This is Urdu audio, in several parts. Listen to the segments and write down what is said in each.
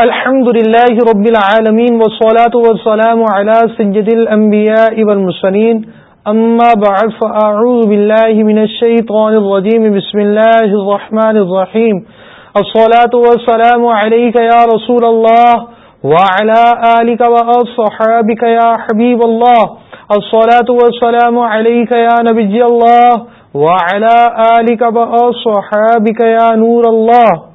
الحمد لله رب العالمين والصلاة والسلام على سجد الأنبياء والمسلين أما بعد، فأعوذ بالله من الشيطان الرجيم. بسم الله الرحمن الرحيم. الصلاة والسلام عليك يا رسول الله وعلى آلك وأصحابك يا حبيب الله. الصلاة والسلام عليك يا نبي الله وعلى آلك وأصحابك يا نور الله.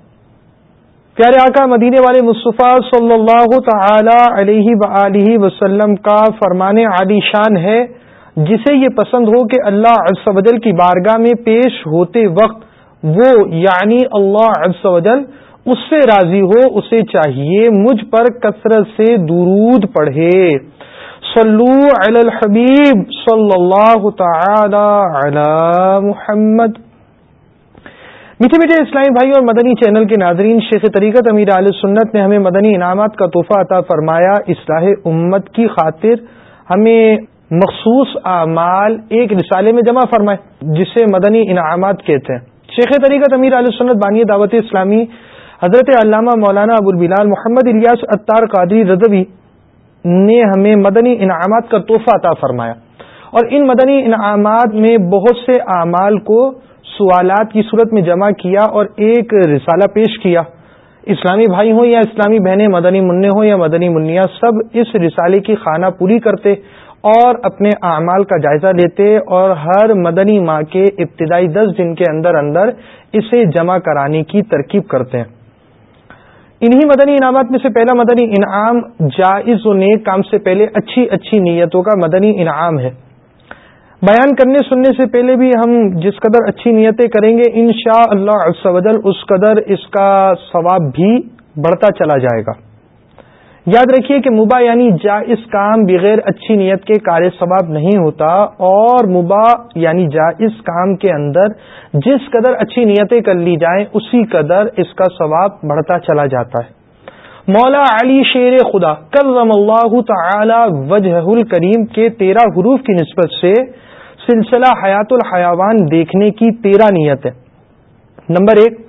پیارے آقا مدینے والے مصطفیٰ صلی اللہ تعالی علیہ وسلم کا فرمان عالی شان ہے، جسے یہ پسند ہو کہ اللہ وجل کی بارگاہ میں پیش ہوتے وقت وہ یعنی اللہ وجل اس سے راضی ہو، اسے چاہیے مجھ پر کثرت سے درود پڑھے۔ صلو علی الحبیب صلی اللہ تعالی علی محمد۔ میٹھے میٹھے اسلامی بھائی اور مدنی چینل کے ناظرین، شیخ طریقت امیر علیہ سنت نے ہمیں مدنی انعامات کا تحفہ عطا فرمایا۔ اصلاح امت کی خاطر ہمیں مخصوص اعمال ایک رسالے میں جمع فرمائے، جسے مدنی انعامات کہتے ہیں۔ شیخ طریقت امیر علیہ سنت بانی دعوت اسلامی حضرت علامہ مولانا ابو البلال محمد الیاس اطار قادری رضوی نے ہمیں مدنی انعامات کا تحفہ عطا فرمایا۔ اور ان مدنی انعامات میں بہت سے اعمال کو سوالات کی صورت میں جمع کیا اور ایک رسالہ پیش کیا۔ اسلامی بھائی ہوں یا اسلامی بہنیں، مدنی منع ہوں یا مدنی منیا سب اس رسالے کی خانہ پوری کرتے اور اپنے اعمال کا جائزہ لیتے اور ہر مدنی ماہ کے ابتدائی دس دن کے اندر اندر اسے جمع کرانے کی ترکیب کرتے ہیں۔ انہی مدنی انعامات میں سے پہلا مدنی انعام جائز و نیک کام سے پہلے اچھی اچھی نیتوں کا مدنی انعام ہے۔ بیان کرنے سننے سے پہلے بھی ہم جس قدر اچھی نیتیں کریں گے ان شاء اللہ اس قدر اس کا ثواب بھی بڑھتا چلا جائے گا۔ یاد رکھیے کہ مبا یعنی جائز کام بغیر اچھی نیت کے کار ثواب نہیں ہوتا، اور مبا یعنی جائز کام کے اندر جس قدر اچھی نیتیں کر لی جائیں، اسی قدر اس کا ثواب بڑھتا چلا جاتا ہے۔ مولا علی شیر خدا کرم اللہ تعالی وجہ الکریم کے تیرہ حروف کی نسبت سے سلسلہ حیات الحیوان دیکھنے کی تیرہ نیت ہے۔ نمبر ایک،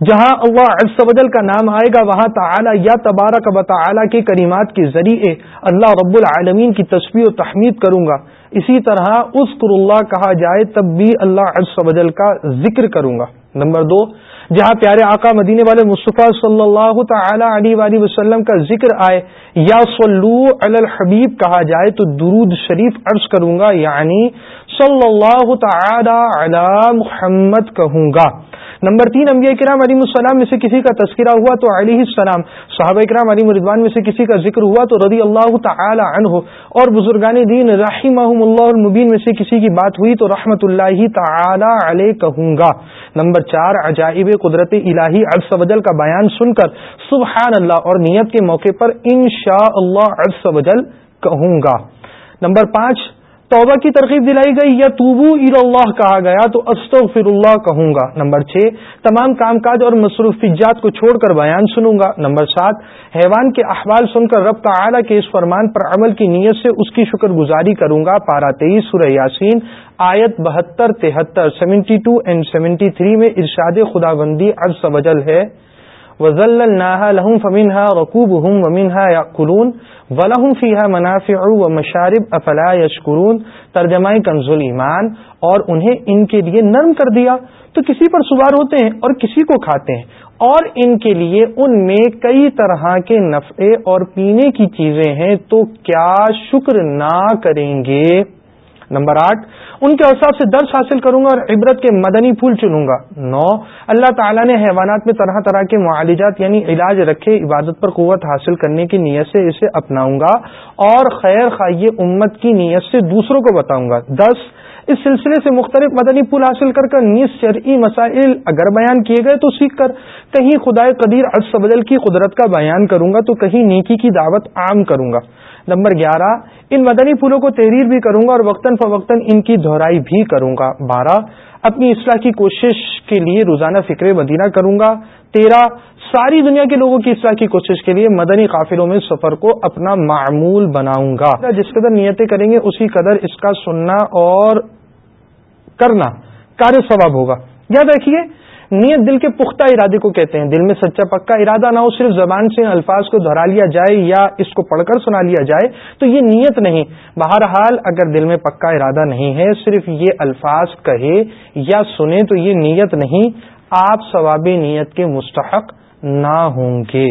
جہاں اللہ عز و جل کا نام آئے گا، وہاں تعالی یا تبارک و تعالی کے کریمات کے ذریعے اللہ رب العالمین کی تصویر و تحمید کروں گا۔ اسی طرح اس اللہ کہا جائے، تب بھی اللہ عز و جل کا ذکر کروں گا۔ نمبر دو، جہاں پیارے آقا مدینے والے مصطفیٰ صلی اللہ تعالی علیہ وآلہ وسلم کا ذکر آئے، یا صلو علی الحبیب کہا جائے، تو درود شریف عرض کروں گا یعنی صلی اللہ تعالی علی محمد کہوں گا۔ نمبر تین، انبیاء کرام علیہ السلام میں سے کسی کا تذکرہ ہوا تو علیہ السلام، صحابہ کرام علی مردوان میں سے کسی کا ذکر ہوا تو رضی اللہ تعالی عنہ، اور بزرگان دین رحمہم اللہ المبین میں سے کسی کی بات ہوئی تو رحمت اللہ تعالی علیہ کہوں گا۔ نمبر چار عجائب قدرت الہی عرص وجل کا بیان سن کر سبحان اللہ اور نیت کے موقع پر انشاء اللہ عرص وجل کہوں گا۔ نمبر پانچ توبہ کی ترغیب دلائی گئی یا توبو اللہ کہا گیا، تو استغفر اللہ کہوں گا۔ نمبر چھ، تمام کام کاج اور مصروفیات کو چھوڑ کر بیان سنوں گا۔ نمبر سات، حیوان کے احوال سن کر رب تعالی کے اس فرمان پر عمل کی نیت سے اس کی شکر گزاری کروں گا۔ پارا تیئیس، سورہ یاسین، آیت بہتر، تہتر، seventy two and seventy three میں ارشاد خدا بندی ارس وجل ہے۔ وزل لہم فمنہا رقوب ہوں ومنہا یا قلون ولہم فیحا منافع و مشارب افلا یشکرون ترجمہ کنزول ایمان اور انہیں ان کے لیے نرم کر دیا۔ تو کسی پر سوار ہوتے ہیں اور کسی کو کھاتے ہیں۔ اور ان کے لیے ان میں کئی طرح کے نفع اور پینے کی چیزیں ہیں۔ تو کیا شکر نہ کریں گے؟ نمبر آٹھ، ان کے اوساف سے درس حاصل کروں گا اور عبرت کے مدنی پھول چنوں گا۔ نو، اللہ تعالیٰ نے حیوانات میں طرح طرح کے معالجات یعنی علاج رکھے، عبادت پر قوت حاصل کرنے کی نیت سے اسے اپناؤں گا اور خیر خائی امت کی نیت سے دوسروں کو بتاؤں گا۔ دس، اس سلسلے سے مختلف مدنی پھول حاصل کر کر نیز شرعی مسائل اگر بیان کیے گئے تو سیکھ کر، کہیں خدائے قدیر ارسبدل کی قدرت کا بیان کروں گا تو کہیں نیکی کی دعوت عام کروں گا۔ نمبر گیارہ، ان مدنی پھولوں کو تحریر بھی کروں گا اور وقتاً فوقتاً ان کی دہرائی بھی کروں گا۔ بارہ، اپنی اصلاح کی کوشش کے لیے روزانہ فکر مدینہ کروں گا۔ تیرہ، ساری دنیا کے لوگوں کی اصلاح کی کوشش کے لیے مدنی قافلوں میں سفر کو اپنا معمول بناؤں گا۔ جس قدر نیتیں کریں گے، اسی قدر اس کا سننا اور کرنا کار ثواب ہوگا۔ یاد رکھیے نیت دل کے پختہ ارادے کو کہتے ہیں۔ دل میں سچا پکا ارادہ نہ ہو، صرف زبان سے الفاظ کو دہرا لیا جائے یا اس کو پڑھ کر سنا لیا جائے، تو یہ نیت نہیں۔ بہرحال اگر دل میں پکا ارادہ نہیں ہے، صرف یہ الفاظ کہے یا سنے، تو یہ نیت نہیں۔ آپ ثواب نیت کے مستحق نہ ہوں گے۔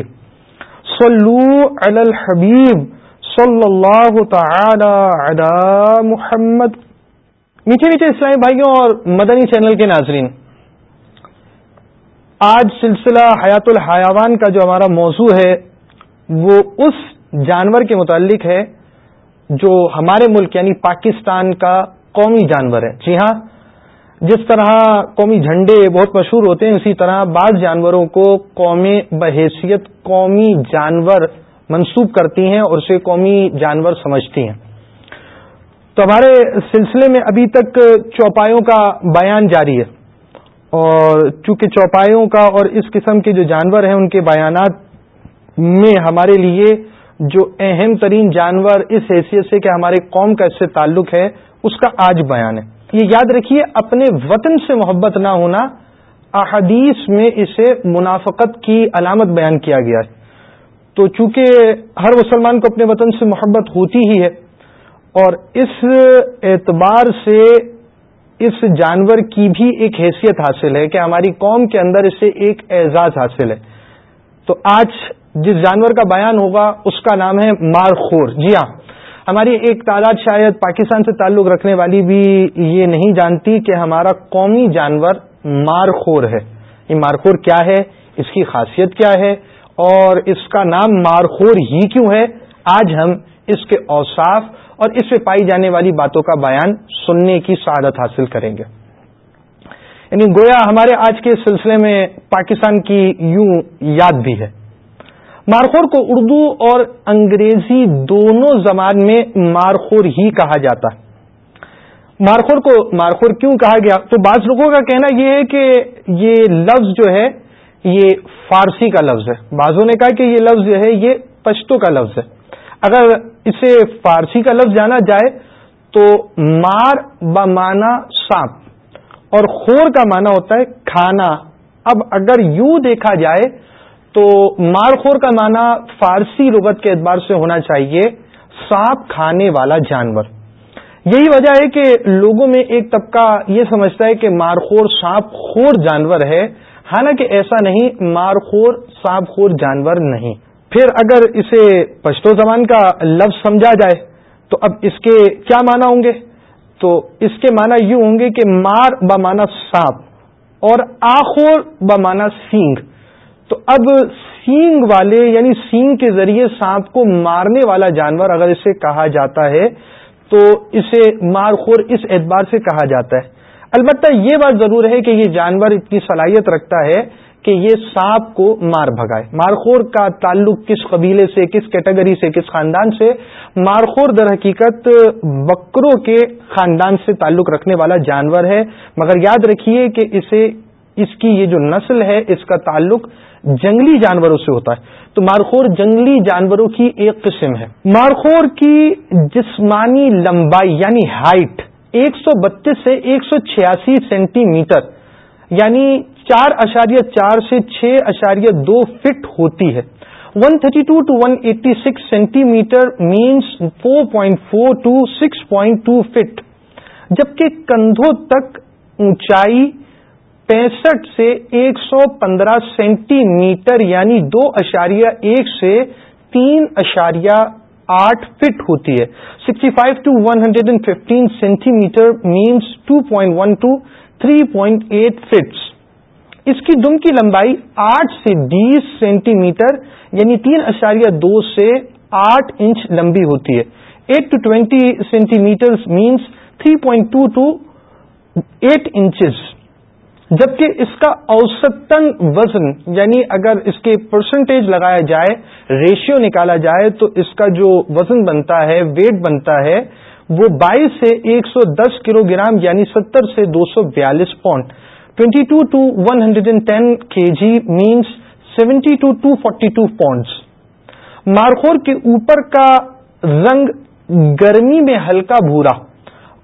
صلو علی الحبیب صلی اللہ تعالی علی محمد۔ میٹھے میٹھے اسلامی بھائیوں اور مدنی چینل کے ناظرین آج سلسلہ حیات الحیوان کا جو ہمارا موضوع ہے، وہ اس جانور کے متعلق ہے جو ہمارے ملک یعنی پاکستان کا قومی جانور ہے۔ جی ہاں جس طرح قومی جھنڈے بہت مشہور ہوتے ہیں، اسی طرح بعض جانوروں کو قومی بحیثیت، قومی جانور منسوب کرتی ہیں اور اسے قومی جانور سمجھتی ہیں۔ تو ہمارے سلسلے میں ابھی تک چوپایوں کا بیان جاری ہے۔ اور چونکہ چوپایوں کا اور اس قسم کے جو جانور ہیں، ان کے بیانات میں ہمارے لیے جو اہم ترین جانور اس حیثیت سے کہ ہمارے قوم کا اس سے تعلق ہے، اس کا آج بیان ہے۔ یہ یاد رکھیے، اپنے وطن سے محبت نہ ہونا، احادیث میں اسے منافقت کی علامت بیان کیا گیا ہے۔ تو چونکہ ہر مسلمان کو اپنے وطن سے محبت ہوتی ہی ہے، اور اس اعتبار سے اس جانور کی بھی ایک حیثیت حاصل ہے کہ ہماری قوم کے اندر اسے ایک اعزاز حاصل ہے۔ تو آج جس جانور کا بیان ہوگا، اس کا نام ہے مارخور۔ جی ہاں ہماری ایک تعداد شاید پاکستان سے تعلق رکھنے والی بھی یہ نہیں جانتی کہ ہمارا قومی جانور مارخور ہے۔ یہ مارخور کیا ہے؟ اس کی خاصیت کیا ہے؟ اور اس کا نام مارخور ہی کیوں ہے؟ آج ہم اس کے اوصاف اور اس میں پائی جانے والی باتوں کا بیان سننے کی سعادت حاصل کریں گے۔ یعنی گویا ہمارے آج کے سلسلے میں پاکستان کی یوں یاد بھی ہے۔ مارخور کو اردو اور انگریزی دونوں زبان میں مارخور ہی کہا جاتا ہے۔ مارخور کو مارخور کیوں کہا گیا؟ تو بعض لوگوں کا کہنا یہ ہے کہ یہ لفظ جو ہے، یہ فارسی کا لفظ ہے۔ بعضوں نے کہا کہ یہ لفظ جو ہے، یہ پشتوں کا لفظ ہے۔ اگر اسے فارسی کا لفظ جانا جائے تو مار بمانا سانپ اور خور کا معنی ہوتا ہے کھانا۔ اب اگر یوں دیکھا جائے تو مار خور کا معنی فارسی لغت کے اعتبار سے ہونا چاہیے سانپ کھانے والا جانور۔ یہی وجہ ہے کہ لوگوں میں ایک طبقہ یہ سمجھتا ہے کہ مارخور سانپ خور جانور ہے۔ حالانکہ ایسا نہیں مارخور سانپ خور جانور نہیں۔ پھر اگر اسے پشتو زبان کا لفظ سمجھا جائے تو اب اس کے کیا معنی ہوں گے؟ تو اس کے معنی یوں ہوں گے کہ مار بمانا سانپ اور آخور بمانا سینگ۔ تو اب سینگ والے یعنی سینگ کے ذریعے سانپ کو مارنے والا جانور اگر اسے کہا جاتا ہے تو اسے مارخور اس اعتبار سے کہا جاتا ہے۔ البتہ یہ بات ضرور ہے کہ یہ جانور اتنی صلاحیت رکھتا ہے کہ یہ سانپ کو مار بھگائے۔ مارخور کا تعلق کس قبیلے سے، کس کیٹیگری سے، کس خاندان سے؟ مارخور در حقیقت بکروں کے خاندان سے تعلق رکھنے والا جانور ہے۔ مگر یاد رکھیے کہ اسے، اس کی یہ جو نسل ہے، اس کا تعلق جنگلی جانوروں سے ہوتا ہے۔ تو مارخور جنگلی جانوروں کی ایک قسم ہے۔ مارخور کی جسمانی لمبائی یعنی ہائٹ ایک سو بتیس سے ایک سو چھیاسی سینٹی میٹر یعنی چار اشاریہ چار سے چھ اشاریہ دو فٹ ہوتی ہے۔ One thirty two to one eighty six centimetre means four point four to six point to fit جبکہ کندھوں تک اونچائی پینسٹھ سے ایک سو پندرہ سینٹی میٹر یعنی دو اشاریہ ایک سے تین اشاریہ آٹھ فٹ ہوتی ہے۔ Sixty five to one hundred and fifteen centimetre means two point one to three point eight feet اس کی دم کی لمبائی آٹھ سے بیس سینٹی میٹر یعنی تین اشاریہ دو سے آٹھ انچ لمبی ہوتی ہے۔ Eight to twenty centimetre means three point two to eight inches جبکہ اس کا اوسطن وزن یعنی اگر اس کے پرسنٹیج لگایا جائے ریشیو نکالا جائے، تو اس کا جو وزن بنتا ہے ویٹ بنتا ہے، وہ بائیس سے ایک سو دس کلو گرام یعنی ستر سے دو سو بیالیس pound. Twenty two to one hundred and ten K G means seventy two to forty to pounds Markhor کے اوپر کا رنگ گرمی میں ہلکا بھورا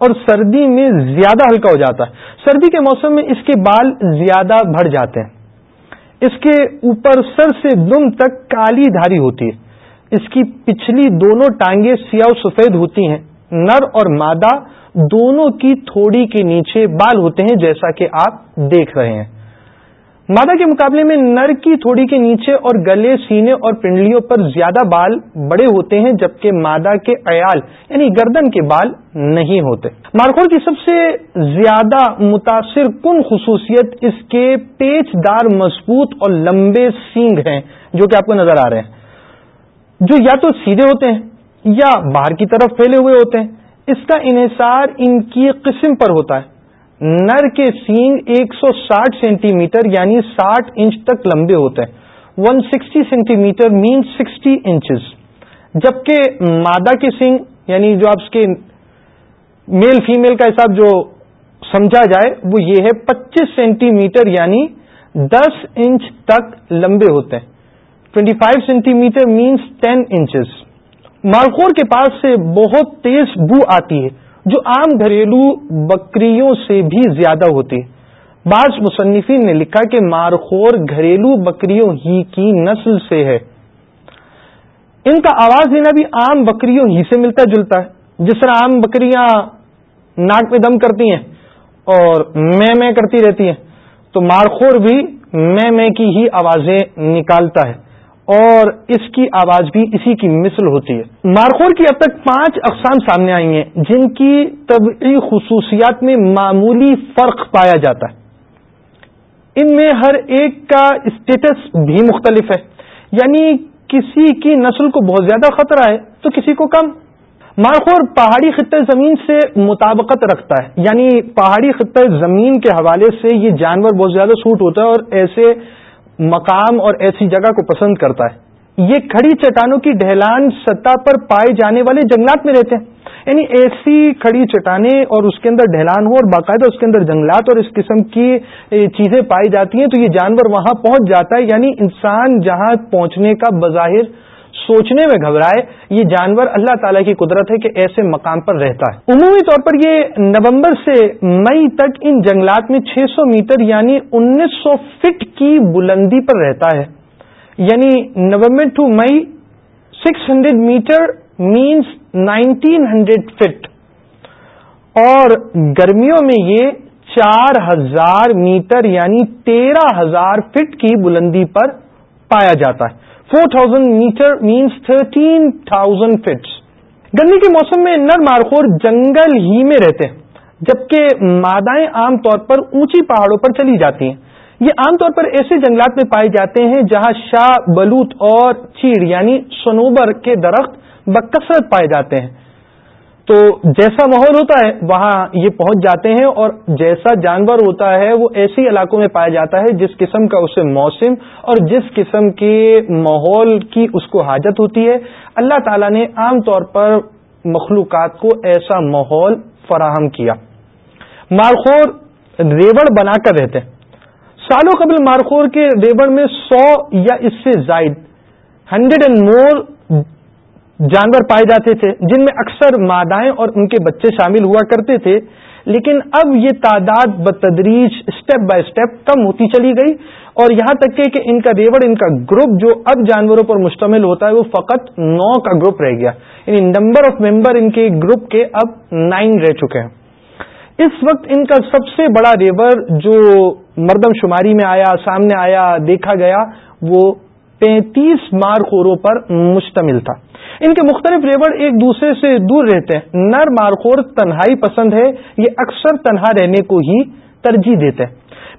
اور سردی میں زیادہ ہلکا ہو جاتا ہے سردی کے موسم میں اس کے بال زیادہ بڑھ جاتے ہیں اس کے اوپر سر سے دم تک کالی دھاری ہوتی ہے اس کی پچھلی دونوں ٹانگیں سیاہ سفید ہوتی ہیں نر اور مادہ دونوں کی تھوڑی کے نیچے بال ہوتے ہیں جیسا کہ آپ دیکھ رہے ہیں۔ مادہ کے مقابلے میں نر کی تھوڑی کے نیچے اور گلے، سینے اور پنڈلیوں پر زیادہ بال بڑے ہوتے ہیں، جبکہ مادہ کے ایال یعنی گردن کے بال نہیں ہوتے۔ مارخور کی سب سے زیادہ متاثر کن خصوصیت اس کے پیچ دار مضبوط اور لمبے سینگ ہیں جو کہ آپ کو نظر آ رہے ہیں۔ جو یا تو سیدھے ہوتے ہیں یا باہر کی طرف پھیلے ہوئے ہوتے ہیں۔ اس کا انحصار ان کی قسم پر ہوتا ہے۔ نر کے سینگ ایک سو ساٹھ سینٹی میٹر یعنی ساٹھ انچ تک لمبے ہوتے ہیں۔ One sixty centimetre mean sixty inches. جبکہ مادہ کے سینگ یعنی جو آپ کے میل فیمل کا حساب جو سمجھا جائے، وہ یہ ہے پچیس سینٹی میٹر یعنی دس انچ تک لمبے ہوتے ہیں۔ Twenty five centimetre means ten inches. مالخور کے پاس سے بہت تیز بو آتی ہے، جو عام گھریلو بکریوں سے بھی زیادہ ہوتی ہے۔ بعض مصنفین نے لکھا کہ مارخور گھریلو بکریوں ہی کی نسل سے ہے۔ ان کا آواز دینا بھی عام بکریوں ہی سے ملتا جلتا ہے۔ جس طرح عام بکریاں ناک میں دم کرتی ہیں اور میں میں کرتی رہتی ہیں، تو مارخور بھی میں میں کی ہی آوازیں نکالتا ہے۔ اور اس کی آواز بھی اسی کی مثل ہوتی ہے۔ مارخور کی اب تک پانچ اقسام سامنے آئی ہیں جن کی طبعی خصوصیات میں معمولی فرق پایا جاتا ہے۔ ان میں ہر ایک کا اسٹیٹس بھی مختلف ہے۔ یعنی کسی کی نسل کو بہت زیادہ خطرہ ہے تو کسی کو کم۔ مارخور پہاڑی خطۂ زمین سے مطابقت رکھتا ہے یعنی پہاڑی خطۂ زمین کے حوالے سے یہ جانور بہت زیادہ سوٹ ہوتا ہے اور ایسے مقام اور ایسی جگہ کو پسند کرتا ہے۔ یہ کھڑی چٹانوں کی ڈھلان سطح پر پائے جانے والے جنگلات میں رہتے ہیں۔ یعنی ایسی کھڑی چٹانیں اور اس کے اندر ڈھلان ہو اور باقاعدہ اس کے اندر جنگلات اور اس قسم کی چیزیں پائی جاتی ہیں تو یہ جانور وہاں پہنچ جاتا ہے۔ یعنی انسان جہاں پہنچنے کا بظاہر سوچنے میں گھبرائے، یہ جانور اللہ تعالیٰ کی قدرت ہے کہ ایسے مقام پر رہتا ہے۔ عمومی طور پر یہ نومبر سے مئی تک ان جنگلات میں چھ سو میٹر یعنی انیس سو فٹ کی بلندی پر رہتا ہے۔ یعنی November to May six hundred metre minus nineteen hundred feet اور گرمیوں میں یہ چار ہزار میٹر یعنی تیرہ ہزار فٹ کی بلندی پر پایا جاتا ہے۔ Four thousand metre minus thirteen thousand feets گرمی کے موسم میں نر مارخور جنگل ہی میں رہتے ہیں، جبکہ مادائیں عام طور پر اونچی پہاڑوں پر چلی جاتی ہیں۔ یہ عام طور پر ایسے جنگلات میں پائے جاتے ہیں جہاں شاہ بلوت اور چیڑ یعنی سنوبر کے درخت بکثرت پائے جاتے ہیں۔ تو جیسا ماحول ہوتا ہے، وہاں یہ پہنچ جاتے ہیں اور جیسا جانور ہوتا ہے، وہ ایسے علاقوں میں پایا جاتا ہے جس قسم کا اسے موسم اور جس قسم کے ماحول کی اس کو حاجت ہوتی ہے۔ اللہ تعالیٰ نے عام طور پر مخلوقات کو ایسا ماحول فراہم کیا۔ مارخور ریوڑ بنا کر رہتے ہیں۔ سالوں قبل مارخور کے ریوڑ میں سو یا اس سے زائد ہنڈریڈ اینڈ مور جانور پائے جاتے تھے، جن میں اکثر مادائیں اور ان کے بچے شامل ہوا کرتے تھے، لیکن اب یہ تعداد بتدریج اسٹیپ بائی اسٹیپ کم ہوتی چلی گئی اور یہاں تک کہ ان کا ریوڑ، ان کا گروپ جو اب جانوروں پر مشتمل ہوتا ہے، وہ فقط نو کا گروپ رہ گیا۔ یعنی نمبر آف ممبر ان کے گروپ کے اب نائن رہ چکے ہیں۔ اس وقت ان کا سب سے بڑا ریور جو مردم شماری میں آیا، سامنے آیا، دیکھا گیا، وہ پینتیس مار خوروں پر مشتمل تھا۔ ان کے مختلف ریوڑ ایک دوسرے سے دور رہتے ہیں۔ نر مارخور تنہائی پسند ہے، یہ اکثر تنہا رہنے کو ہی ترجیح دیتے ہیں۔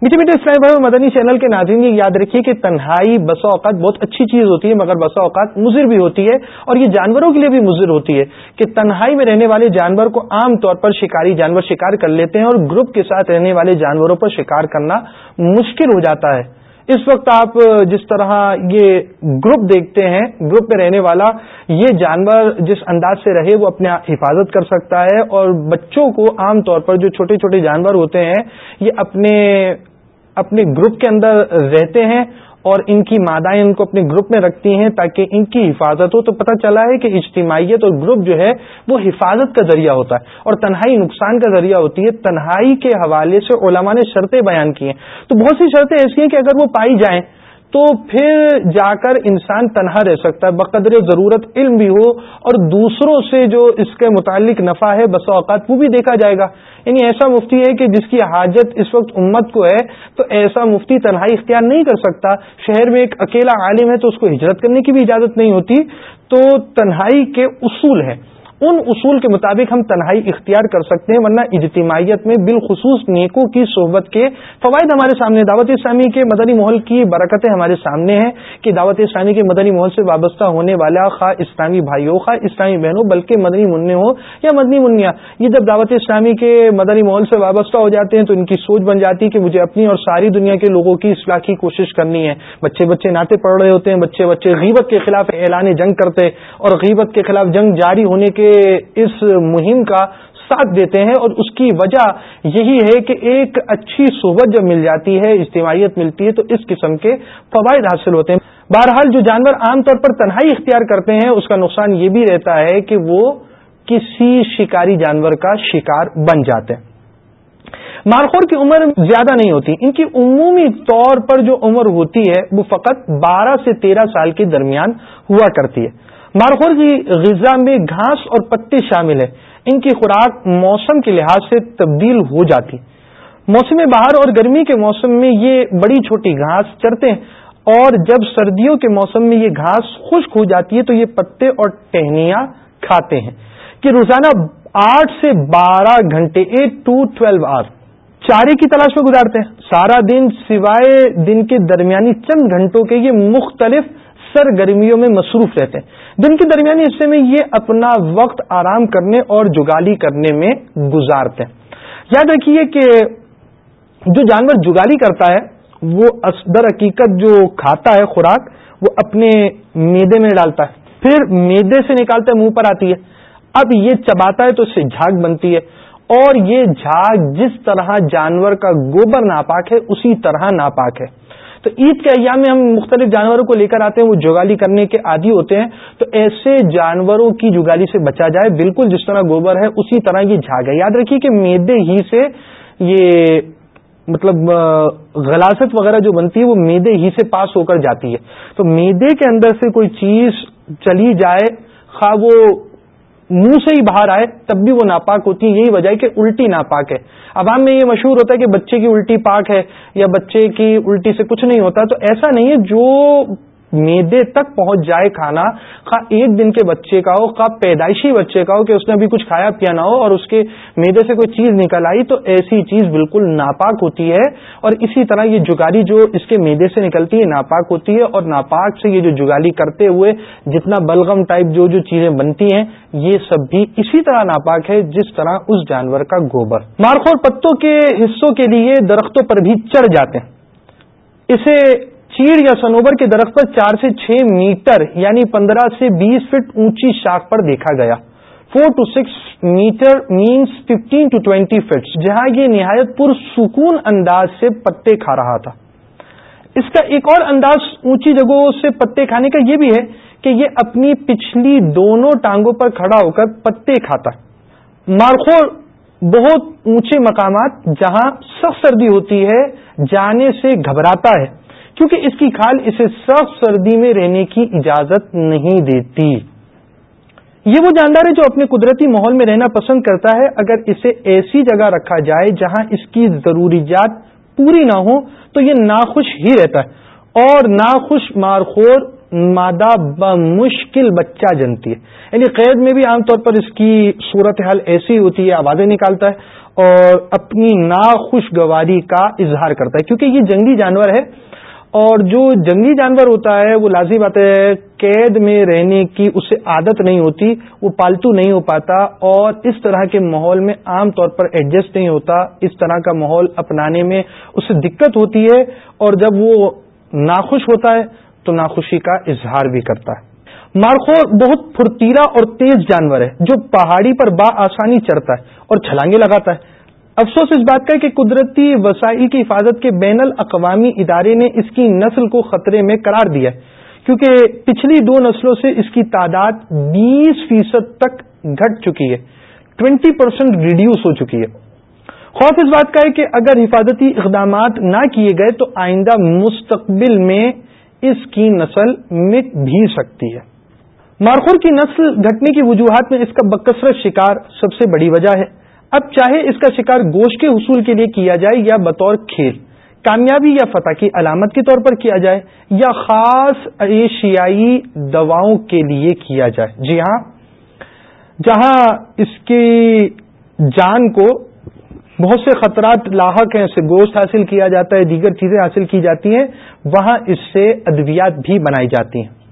میٹھے میٹھے اسلام بھائی، مدنی چینل کے ناظرین، یہ یاد رکھیے کہ تنہائی بسا اوقات بہت اچھی چیز ہوتی ہے، مگر بسا اوقات مضر بھی ہوتی ہے اور یہ جانوروں کے لیے بھی مضر ہوتی ہے کہ تنہائی میں رہنے والے جانور کو عام طور پر شکاری جانور شکار کر لیتے ہیں اور گروپ کے ساتھ رہنے والے جانوروں پر شکار کرنا مشکل ہو جاتا ہے۔ اس وقت آپ جس طرح یہ گروپ دیکھتے ہیں، گروپ میں رہنے والا، یہ جانور جس انداز سے رہے، وہ اپنے حفاظت کر سکتا ہے اور بچوں کو عام طور پر جو چھوٹے چھوٹے جانور ہوتے ہیں، یہ اپنے اپنے گروپ کے اندر رہتے ہیں اور ان کی مادائیں ان کو اپنے گروپ میں رکھتی ہیں تاکہ ان کی حفاظت ہو، تو پتہ چلا ہے کہ اجتماعیت اور گروپ جو ہے وہ حفاظت کا ذریعہ ہوتا ہے اور تنہائی نقصان کا ذریعہ ہوتی ہے، تنہائی کے حوالے سے علماء نے شرطیں بیان کی ہیں۔ تو بہت سی شرطیں ایسی ہیں کہ اگر وہ پائی جائیں تو پھر جا کر انسان تنہا رہ سکتا ہے، بقدر ضرورت علم بھی ہو اور دوسروں سے جو اس کے متعلق نفع ہے بس اوقات وہ بھی دیکھا جائے گا۔ یعنی ایسا مفتی ہے کہ جس کی حاجت اس وقت امت کو ہے، تو ایسا مفتی تنہائی اختیار نہیں کر سکتا۔ شہر میں ایک اکیلا عالم ہے تو اس کو ہجرت کرنے کی بھی اجازت نہیں ہوتی۔ تو تنہائی کے اصول ہیں۔ ان اصول کے مطابق ہم تنہائی اختیار کر سکتے ہیں، ورنہ اجتماعیت میں بالخصوص نیکوں کی صحبت کے فوائد ہمارے سامنے دعوت اسلامی کے مدنی محل کی برکتیں ہمارے سامنے ہیں کہ دعوت اسلامی کے مدنی محل سے وابستہ ہونے والا خواہ اسلامی بھائی ہو خواہ اسلامی بہنوں، بلکہ مدنی منع ہو یا مدنی منیا، یہ جب دعوت اسلامی کے مدنی محل سے وابستہ ہو جاتے ہیں تو ان کی سوچ بن جاتی ہے کہ مجھے اپنی اور ساری دنیا کے لوگوں کی اصلاح کی کوشش کرنی ہے۔ بچے بچے ناطے پڑھ رہے ہوتے ہیں، بچے بچے غیبت کے خلاف اعلان جنگ کرتے اور غیبت کے خلاف جنگ جاری ہونے کے اس مہم کا ساتھ دیتے ہیں اور اس کی وجہ یہی ہے کہ ایک اچھی صحبت جب مل جاتی ہے، اجتماعیت ملتی ہے، تو اس قسم کے فوائد حاصل ہوتے ہیں۔ بہرحال جو جانور عام طور پر تنہائی اختیار کرتے ہیں، اس کا نقصان یہ بھی رہتا ہے کہ وہ کسی شکاری جانور کا شکار بن جاتے ہیں۔ مارخور کی عمر زیادہ نہیں ہوتی۔ ان کی عمومی طور پر جو عمر ہوتی ہے، وہ فقط بارہ سے تیرہ سال کے درمیان ہوا کرتی ہے۔ مارخور کی غذا میں گھاس اور پتے شامل ہیں ان کی خوراک موسم کے لحاظ سے تبدیل ہو جاتی۔ موسم بہار اور گرمی کے موسم میں یہ بڑی چھوٹی گھاس چرتے ہیں۔ اور جب سردیوں کے موسم میں یہ گھاس خشک ہو جاتی ہے تو یہ پتے اور ٹہنیاں کھاتے ہیں۔ کہ روزانہ آٹھ سے بارہ گھنٹے ایٹ ٹو ٹویلو آور چارے کی تلاش میں گزارتے ہیں۔ سارا دن سوائے دن کے درمیانی چند گھنٹوں کے یہ مختلف سرگرمیوں میں مصروف رہتے ہیں۔ دن کے درمیانی حصے میں یہ اپنا وقت آرام کرنے اور جگالی کرنے میں گزارتے ہیں۔ یاد رکھیے کہ جو جانور جگالی کرتا ہے، وہ در حقیقت جو کھاتا ہے خوراک، وہ اپنے میدے میں ڈالتا ہے۔ پھر میدے سے نکالتا ہے، منہ پر آتی ہے۔ اب یہ چباتا ہے تو اس سے جھاگ بنتی ہے۔ اور یہ جھاگ جس طرح جانور کا گوبر ناپاک ہے، اسی طرح ناپاک ہے۔ تو عید کے ایام میں ہم مختلف جانوروں کو لے کر آتے ہیں، وہ جگالی کرنے کے عادی ہوتے ہیں۔ تو ایسے جانوروں کی جگالی سے بچا جائے، بالکل جس طرح گوبر ہے، اسی طرح یہ جھاگ ہے۔ یاد رکھیے کہ میدے ہی سے یہ مطلب غلاست وغیرہ جو بنتی ہے، وہ میدے ہی سے پاس ہو کر جاتی ہے۔ تو میدے کے اندر سے کوئی چیز چلی جائے، خواہ وہ منہ سے ہی باہر آئے، تب بھی وہ ناپاک ہوتی ہے یہی وجہ ہے کہ الٹی ناپاک ہے۔ عوام میں یہ مشہور ہوتا ہے کہ بچے کی الٹی پاک ہے یا بچے کی الٹی سے کچھ نہیں ہوتا، تو ایسا نہیں ہے جو میدے تک پہنچ جائے کھانا، خواہ ایک دن کے بچے کا ہو، خواہ پیدائشی بچے کا ہو کہ اس نے ابھی کچھ کھایا پیا نہ ہو اور اس کے میدے سے کوئی چیز نکل آئی، تو ایسی چیز بالکل ناپاک ہوتی ہے اور اسی طرح یہ جگالی جو اس کے میدے سے نکلتی ہے ناپاک ہوتی ہے اور ناپاک سے یہ جو جگالی کرتے ہوئے جتنا بلغم ٹائپ جو جو چیزیں بنتی ہیں، یہ سب بھی اسی طرح ناپاک ہے جس طرح اس جانور کا گوبر۔ مارخور پتوں کے حصوں کے لیے درختوں پر بھی چڑھ جاتے ہیں۔ اسے چیڑ یا سنوبر کے درخت پر چار سے چھ میٹر یعنی پندرہ سے بیس فٹ اونچی شاخ پر دیکھا گیا۔ Four to six metre minus fifteen to twenty feet جہاں یہ نہایت پرسکون انداز سے پتے کھا رہا تھا۔ اس کا ایک اور انداز اونچی جگہوں سے پتے کھانے کا یہ بھی ہے کہ یہ اپنی پچھلی دونوں ٹانگوں پر کھڑا ہو کر پتے کھاتا۔ مارخو بہت اونچے مقامات جہاں سخت سردی ہوتی ہے، جانے سے گھبراتا ہے۔ کیونکہ اس کی کھال اسے سخت سردی میں رہنے کی اجازت نہیں دیتی۔ یہ وہ جاندار ہے جو اپنے قدرتی ماحول میں رہنا پسند کرتا ہے، اگر اسے ایسی جگہ رکھا جائے جہاں اس کی ضروریات پوری نہ ہو، تو یہ ناخوش ہی رہتا ہے۔ اور ناخوش مارخور مادہ بمشکل بچہ جنتی ہے۔ یعنی قید میں بھی عام طور پر اس کی صورتحال ایسی ہوتی ہے، آوازیں نکالتا ہے اور اپنی ناخوشگواری کا اظہار کرتا ہے۔ کیونکہ یہ جنگلی جانور ہے اور جو جنگلی جانور ہوتا ہے، وہ لازمی بات ہے، قید میں رہنے کی اسے عادت نہیں ہوتی، وہ پالتو نہیں ہو پاتا اور اس طرح کے ماحول میں عام طور پر ایڈجسٹ نہیں ہوتا۔ اس طرح کا ماحول اپنانے میں اسے دقت ہوتی ہے اور جب وہ ناخوش ہوتا ہے تو ناخوشی کا اظہار بھی کرتا ہے۔ مارخو بہت پھرتیلا اور تیز جانور ہے، جو پہاڑی پر با آسانی چڑھتا ہے اور چھلانگے لگاتا ہے۔ افسوس اس بات کا کہ قدرتی وسائل کی حفاظت کے بین الاقوامی ادارے نے اس کی نسل کو خطرے میں قرار دیا ہے۔ کیونکہ پچھلی دو نسلوں سے اس کی تعداد بیس فیصد تک گھٹ چکی ہے۔ ٹوینٹی پرسینٹ ریڈیوس ہو چکی ہے۔ خوف اس بات کا ہے کہ اگر حفاظتی اقدامات نہ کیے گئے تو آئندہ مستقبل میں اس کی نسل مٹ بھی سکتی ہے۔ مارخور کی نسل گھٹنے کی وجوہات میں اس کا بکثرت شکار سب سے بڑی وجہ ہے۔ اب چاہے اس کا شکار گوشت کے حصول کے لیے کیا جائے یا بطور کھیل کامیابی یا فتح کی علامت کے طور پر کیا جائے یا خاص ایشیائی دواؤں کے لیے کیا جائے۔ جی ہاں جہاں اس کی جان کو بہت سے خطرات لاحق ہیں اسے گوشت حاصل کیا جاتا ہے، دیگر چیزیں حاصل کی جاتی ہیں، وہاں اس سے ادویات بھی بنائی جاتی ہیں۔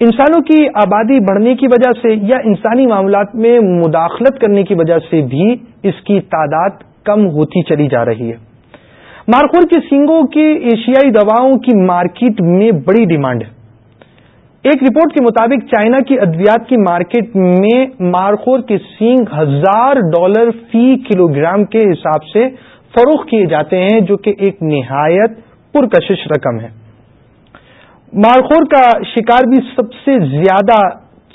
انسانوں کی آبادی بڑھنے کی وجہ سے یا انسانی معاملات میں مداخلت کرنے کی وجہ سے بھی اس کی تعداد کم ہوتی چلی جا رہی ہے۔ مارخور کی سینگوں کی ایشیائی دواؤں کی مارکیٹ میں بڑی ڈیمانڈ ہے۔ ایک رپورٹ کے مطابق چائنا کی ادویات کی مارکیٹ میں مارخور کے سینگ ہزار ڈالر فی کلو گرام کے حساب سے فروخت کیے جاتے ہیں، جو کہ ایک نہایت پرکشش رقم ہے۔ مارخور کا شکار بھی سب سے زیادہ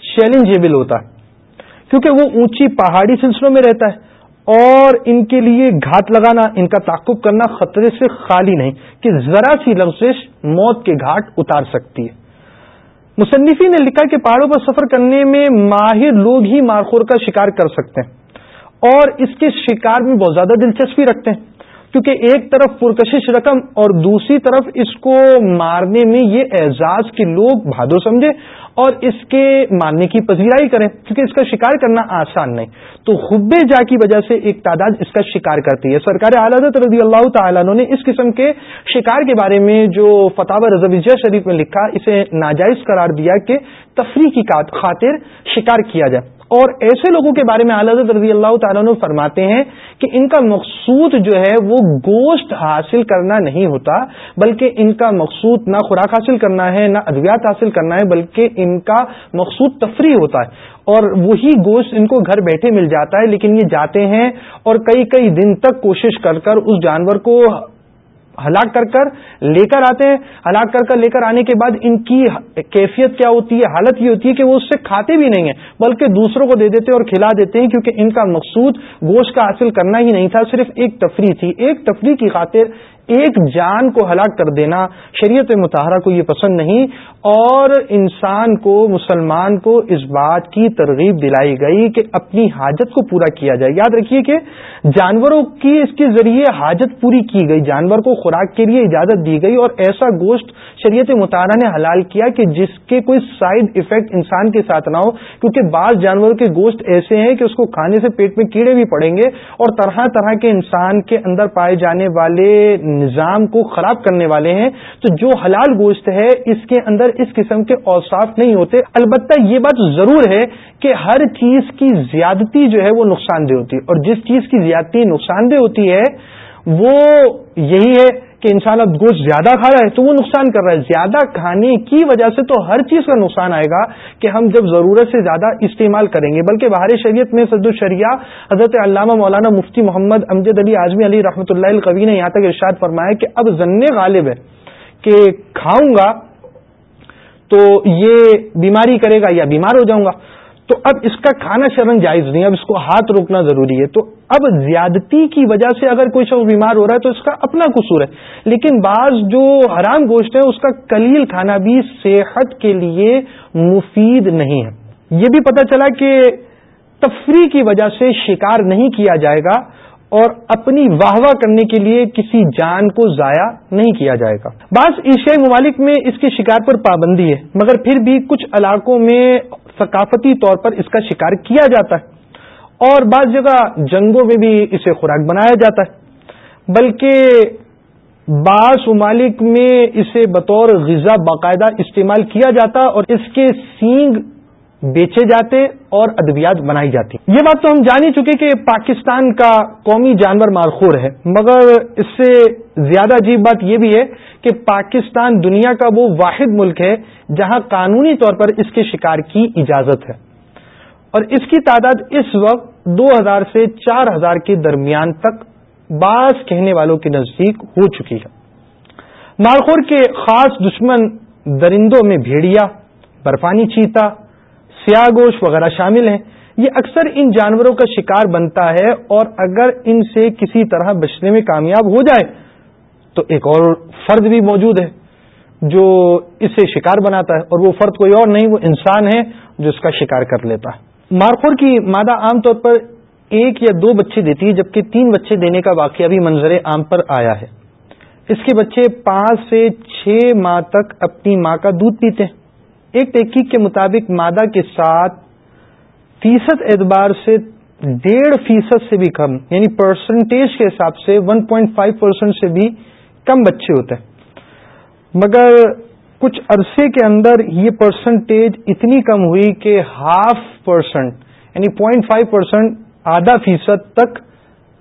چیلنجیبل ہوتا ہے، کیونکہ وہ اونچی پہاڑی سلسلوں میں رہتا ہے اور ان کے لیے گھات لگانا، ان کا تعقب کرنا خطرے سے خالی نہیں، کہ ذرا سی لفزش موت کے گھاٹ اتار سکتی ہے۔ مصنفی نے لکھا کہ پہاڑوں پر سفر کرنے میں ماہر لوگ ہی مارخور کا شکار کر سکتے ہیں اور اس کے شکار میں بہت زیادہ دلچسپی رکھتے ہیں۔ کیونکہ ایک طرف پرکشش رقم اور دوسری طرف اس کو مارنے میں یہ اعزاز کے لوگ بہادر سمجھے اور اس کے ماننے کی پذیرائی کریں، کیونکہ اس کا شکار کرنا آسان نہیں۔ تو حب جا کی وجہ سے ایک تعداد اس کا شکار کرتی ہے۔ سرکار عالت رضی اللہ تعالیٰ نے اس قسم کے شکار کے بارے میں جو فتح رضویہ شریف میں لکھا، اسے ناجائز قرار دیا کہ تفریح کی خاطر شکار کیا جائے۔ اور ایسے لوگوں کے بارے میں اعلی رضی اللہ تعالیٰ نے فرماتے ہیں کہ ان کا مقصود جو ہے وہ گوشت حاصل کرنا نہیں ہوتا، بلکہ ان کا مقصود نہ خوراک حاصل کرنا ہے، نہ ادویات حاصل کرنا ہے، بلکہ ان کا مقصود تفریح ہوتا ہے۔ اور وہی گوشت ان کو گھر بیٹھے مل جاتا ہے، لیکن یہ جاتے ہیں اور کئی کئی دن تک کوشش کر کر اس جانور کو ہلاک کر کر لے کر آتے ہیں۔ ہلاک کر کر لے کر آنے کے بعد ان کی کیفیت کیا ہوتی ہے؟ حالت یہ ہوتی ہے کہ وہ اس سے کھاتے بھی نہیں ہیں، بلکہ دوسروں کو دے دیتے اور کھلا دیتے ہیں، کیونکہ ان کا مقصود گوشت کا حاصل کرنا ہی نہیں تھا، صرف ایک تفریح تھی۔ ایک تفریح کی خاطر ایک جان کو ہلاک کر دینا شریعت متحرہ کو یہ پسند نہیں اور انسان کو، مسلمان کو اس بات کی ترغیب دلائی گئی کہ اپنی حاجت کو پورا کیا جائے۔ یاد رکھیے کہ جانوروں کی اس کے ذریعے حاجت پوری کی گئی، جانور کو خوراک کے لیے اجازت دی گئی اور ایسا گوشت شریعت مطالعہ نے حلال کیا کہ جس کے کوئی سائڈ افیکٹ انسان کے ساتھ نہ ہو، کیونکہ بعض جانوروں کے گوشت ایسے ہیں کہ اس کو کھانے سے پیٹ میں کیڑے بھی پڑیں گے اور طرح طرح کے انسان کے اندر پائے جانے والے نظام کو خراب کرنے والے ہیں، تو جو حلال گوشت ہے، اس کے اندر اس قسم کے اوساف نہیں ہوتے۔ البتہ یہ بات ضرور ہے کہ ہر چیز کی زیادتی جو ہے، وہ نقصان دہ ہوتی ہے۔ اور جس چیز کی زیادتی نقصان دہ ہوتی ہے، وہ یہی ہے کہ انسان اب گوشت زیادہ کھا رہا ہے تو وہ نقصان کر رہا ہے۔ زیادہ کھانے کی وجہ سے تو ہر چیز کا نقصان آئے گا کہ ہم جب ضرورت سے زیادہ استعمال کریں گے۔ بلکہ بہار شریعت میں سد الشریعہ حضرت علامہ مولانا مفتی محمد امجد علی اعظمی علی رحمۃ اللہ القوی نے یہاں تک ارشاد فرمایا کہ اب ضن غالب ہے کہ کھاؤں گا تو یہ بیماری کرے گا یا بیمار ہو جاؤں گا۔ تو اب اس کا کھانا شرن جائز نہیں، اب اس کو ہاتھ روکنا ضروری ہے۔ تو اب زیادتی کی وجہ سے اگر کوئی شخص بیمار ہو رہا ہے تو اس کا اپنا قصور ہے۔ لیکن بعض جو حرام گوشت ہے اس کا کلیل کھانا بھی صحت کے لیے مفید نہیں ہے۔ یہ بھی پتہ چلا کہ تفریح کی وجہ سے شکار نہیں کیا جائے گا اور اپنی واہ واہ کرنے کے لیے کسی جان کو ضائع نہیں کیا جائے گا۔ بعض ایشیائی ممالک میں اس کے شکار پر پابندی ہے، مگر پھر بھی کچھ علاقوں میں ثقافتی طور پر اس کا شکار کیا جاتا ہے اور بعض جگہ جنگوں میں بھی اسے خوراک بنایا جاتا ہے۔ بلکہ بعض ممالک میں اسے بطور غذا باقاعدہ استعمال کیا جاتا اور اس کے سینگ بیچے جاتے اور ادویات بنائی جاتی۔ یہ بات تو ہم جان ہی چکے کہ پاکستان کا قومی جانور مارخور ہے، مگر اس سے زیادہ عجیب بات یہ بھی ہے کہ پاکستان دنیا کا وہ واحد ملک ہے جہاں قانونی طور پر اس کے شکار کی اجازت ہے۔ اور اس کی تعداد اس وقت دو ہزار سے چار ہزار کے درمیان تک بعض کہنے والوں کے نزدیک ہو چکی ہے۔ مارخور کے خاص دشمن درندوں میں بھیڑیا، برفانی چیتا سیاہ گوش وغیرہ شامل ہیں۔ یہ اکثر ان جانوروں کا شکار بنتا ہے اور اگر ان سے کسی طرح بچنے میں کامیاب ہو جائے، تو ایک اور فرد بھی موجود ہے جو اسے شکار بناتا ہے اور وہ فرد کوئی اور نہیں، وہ انسان ہے جو اس کا شکار کر لیتا ہے۔ مارخور کی مادہ عام طور پر ایک یا دو بچے دیتی ہے، جبکہ تین بچے دینے کا واقعہ بھی منظر عام پر آیا ہے۔ اس کے بچے پانچ سے چھ ماہ تک اپنی ماں کا دودھ پیتے ہیں۔ ایک تحقیق کے مطابق مادہ کے ساتھ فیصد اعتبار سے ڈیڑھ فیصد سے بھی کم یعنی پرسنٹیج کے حساب سے ون پوائنٹ فائیو پرسینٹ سے بھی کم بچے ہوتے ہیں۔ مگر کچھ عرصے کے اندر یہ پرسنٹیج اتنی کم ہوئی کہ ہاف پرسنٹ یعنی پوائنٹ فائیو پرسینٹ آدھا فیصد تک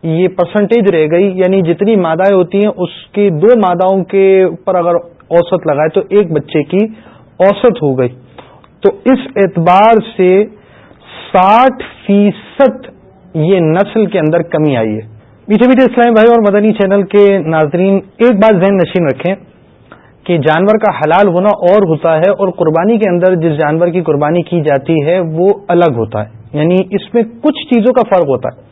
یہ پرسنٹیج رہ گئی۔ یعنی جتنی مادائیں ہوتی ہیں، اس کی دو ماداؤں کے اوپر اگر اوسط لگائے تو ایک بچے کی اوسط ہو گئی۔ تو اس اعتبار سے ساٹھ فیصد یہ نسل کے اندر کمی آئی ہے۔ میٹھے میٹھے اسلام بھائی اور مدنی چینل کے ناظرین، ایک بات ذہن نشین رکھیں کہ جانور کا حلال ہونا اور ہوتا ہے اور قربانی کے اندر جس جانور کی قربانی کی جاتی ہے وہ الگ ہوتا ہے۔ یعنی اس میں کچھ چیزوں کا فرق ہوتا ہے۔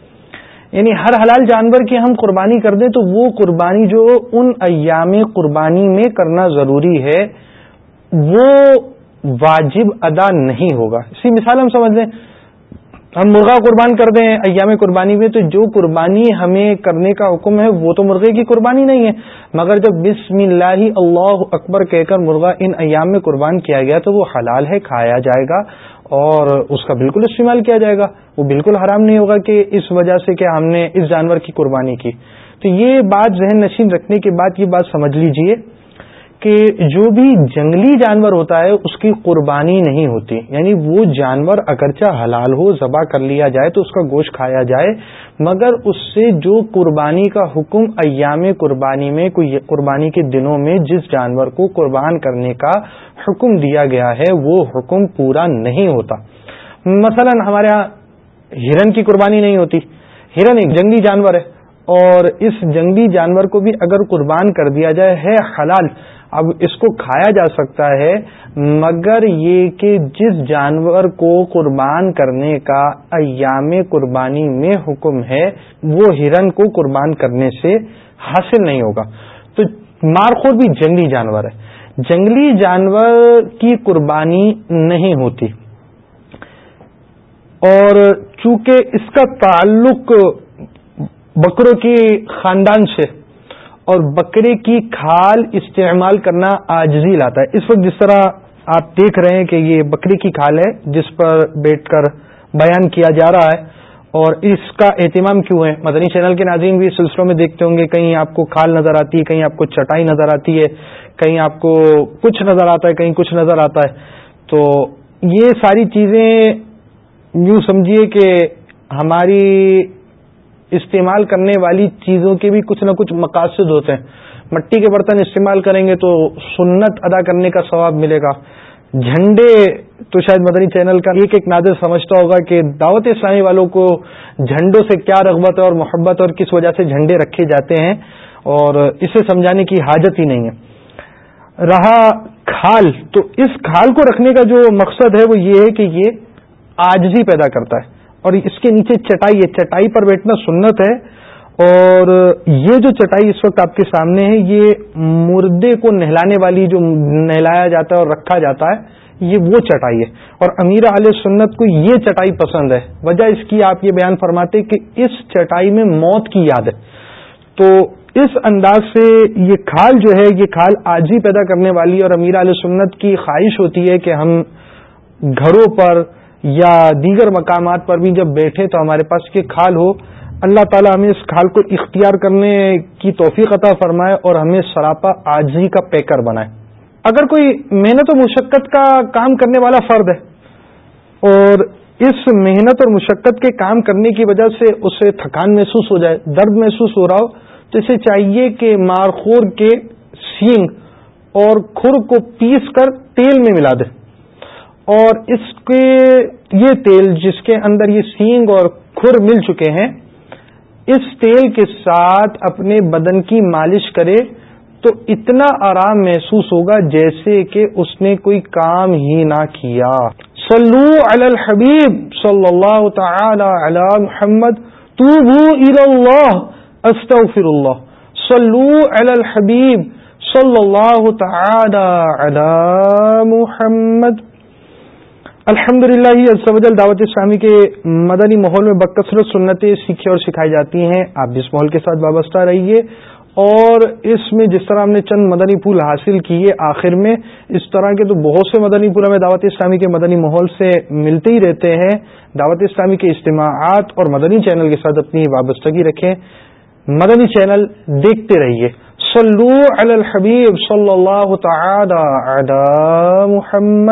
یعنی ہر حلال جانور کی ہم قربانی کر دیں تو وہ قربانی جو ان ایام قربانی میں کرنا ضروری ہے وہ واجب ادا نہیں ہوگا۔ اسی مثال ہم سمجھ لیں، ہم مرغا قربان کر دیں ایام قربانی میں، تو جو قربانی ہمیں کرنے کا حکم ہے، وہ تو مرغے کی قربانی نہیں ہے۔ مگر جب بسم اللہ اللہ اکبر کہہ کر مرغا ان ایام میں قربان کیا گیا، تو وہ حلال ہے، کھایا جائے گا اور اس کا بالکل استعمال کیا جائے گا۔ وہ بالکل حرام نہیں ہوگا کہ اس وجہ سے کہ ہم نے اس جانور کی قربانی کی۔ تو یہ بات ذہن نشین رکھنے کے بعد یہ بات سمجھ لیجیے۔ کہ جو بھی جنگلی جانور ہوتا ہے، اس کی قربانی نہیں ہوتی۔ یعنی وہ جانور اگرچہ حلال ہو، ذبح کر لیا جائے تو اس کا گوشت کھایا جائے، مگر اس سے جو قربانی کا حکم ایام قربانی میں، کوئی قربانی کے دنوں میں جس جانور کو قربان کرنے کا حکم دیا گیا ہے، وہ حکم پورا نہیں ہوتا۔ مثلا ہمارے یہاں ہرن کی قربانی نہیں ہوتی۔ ہرن ایک جنگلی جانور ہے اور اس جنگلی جانور کو بھی اگر قربان کر دیا جائے، ہے حلال اب اس کو کھایا جا سکتا ہے، مگر یہ کہ جس جانور کو قربان کرنے کا ایام قربانی میں حکم ہے، وہ ہرن کو قربان کرنے سے حاصل نہیں ہوگا۔ تو مارخور بھی جنگلی جانور ہے۔ جنگلی جانور کی قربانی نہیں ہوتی۔ اور چونکہ اس کا تعلق بکروں کی خاندان سے اور بکرے کی کھال استعمال کرنا آجزی لاتا ہے۔ اس وقت جس طرح آپ دیکھ رہے ہیں کہ یہ بکری کی کھال ہے، جس پر بیٹھ کر بیان کیا جا رہا ہے، اور اس کا اہتمام کیوں ہے؟ مدنی چینل کے ناظرین بھی سلسلوں میں دیکھتے ہوں گے، کہیں آپ کو کھال نظر آتی ہے، کہیں آپ کو چٹائی نظر آتی ہے، کہیں آپ کو کچھ نظر آتا ہے، کہیں کچھ نظر آتا ہے۔ تو یہ ساری چیزیں یوں سمجھیے کہ ہماری استعمال کرنے والی چیزوں کے بھی کچھ نہ کچھ مقاصد ہوتے ہیں۔ مٹی کے برتن استعمال کریں گے تو سنت ادا کرنے کا ثواب ملے گا۔ جھنڈے تو شاید مدنی چینل کا ایک ایک نادر سمجھتا ہوگا کہ دعوت اسلامی والوں کو جھنڈوں سے کیا رغبت ہے اور محبت اور کس وجہ سے جھنڈے رکھے جاتے ہیں اور اسے سمجھانے کی حاجت ہی نہیں ہے۔ رہا کھال، تو اس کھال کو رکھنے کا جو مقصد ہے وہ یہ ہے کہ یہ آجزی پیدا کرتا ہے۔ اور اس کے نیچے چٹائی ہے۔ چٹائی پر بیٹھنا سنت ہے۔ اور یہ جو چٹائی اس وقت آپ کے سامنے ہے، یہ مردے کو نہلانے والی جو نہلایا جاتا ہے اور رکھا جاتا ہے، یہ وہ چٹائی ہے۔ اور امیر علیہ سنت کو یہ چٹائی پسند ہے۔ وجہ اس کی آپ یہ بیان فرماتے کہ اس چٹائی میں موت کی یاد ہے۔ تو اس انداز سے یہ کھال جو ہے، یہ کھال آج ہی پیدا کرنے والی اور امیر علیہ سنت کی خواہش ہوتی ہے کہ ہم گھروں پر یا دیگر مقامات پر بھی جب بیٹھے تو ہمارے پاس یہ کھال ہو، اللہ تعالیٰ ہمیں اس کھال کو اختیار کرنے کی توفیق عطا فرمائے اور ہمیں سراپا آجی کا پیکر بنائے۔ اگر کوئی محنت و مشقت کا کام کرنے والا فرد ہے اور اس محنت اور مشقت کے کام کرنے کی وجہ سے اسے تھکان محسوس ہو جائے، درد محسوس ہو رہا ہو، تو اسے چاہیے کہ مارخور کے سینگ اور کھر کو پیس کر تیل میں ملا دے۔ اور اس کے یہ تیل جس کے اندر یہ سینگ اور کھر مل چکے ہیں، اس تیل کے ساتھ اپنے بدن کی مالش کرے تو اتنا آرام محسوس ہوگا جیسے کہ اس نے کوئی کام ہی نہ کیا۔ صلو علی الحبیب صلی اللہ تعالی علی محمد اللہ، استغفر اللہ۔ صلو علی الحبیب صلی اللہ تعالی علی محمد۔ الحمد للہ دعوت اسلامی کے مدنی ماحول میں بکثرت سنتیں سیکھی اور سکھائی جاتی ہیں۔ آپ بھی اس ماحول کے ساتھ وابستہ رہیے۔ اور اس میں جس طرح ہم نے چند مدنی پھول حاصل کیے آخر میں، اس طرح کے تو بہت سے مدنی پھول ہمیں دعوت اسلامی کے مدنی ماحول سے ملتے ہی رہتے ہیں۔ دعوت اسلامی کے اجتماعات اور مدنی چینل کے ساتھ اپنی وابستگی رکھیں۔ مدنی چینل دیکھتے رہیے۔ صلو علی الحبیب صلی اللہ تعالی علی محمد۔